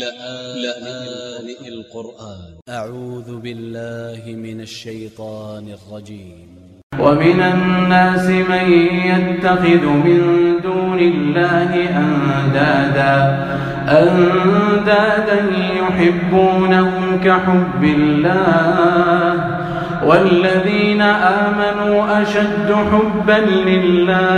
لآن القرآن. أ ع و ذ ب ا ل ل ه من ا ل ش ي ط ا ن ا ل ج ي م ومن الناس من يتخذ من دون الله أندادا أندادا يحبونهم كحب الله والذين آمنوا أشد حبا لله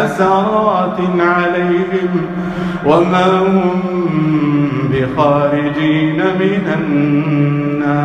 حسرات عليهم وما هم بخارجين من النار.